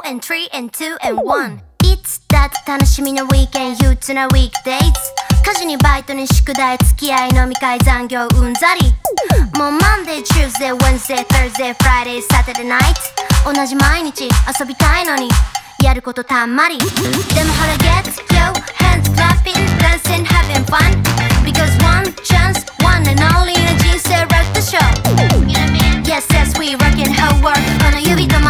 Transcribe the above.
4 and 3 and 2 and 1 It's that 楽しみな weekend 憂鬱な weekdays. 家事にバイトに宿題付き合い飲み会残業うんざりもう Monday, Tuesday, Wednesday, Thursday, Friday, Saturday night. 同じ毎日遊びたいのにやることたんまりでもほら Get your hands clapping, dancing, having fun. Because one chance, one and only の人生 rock the show. Yes, yes, we rockin' whole world この指止まら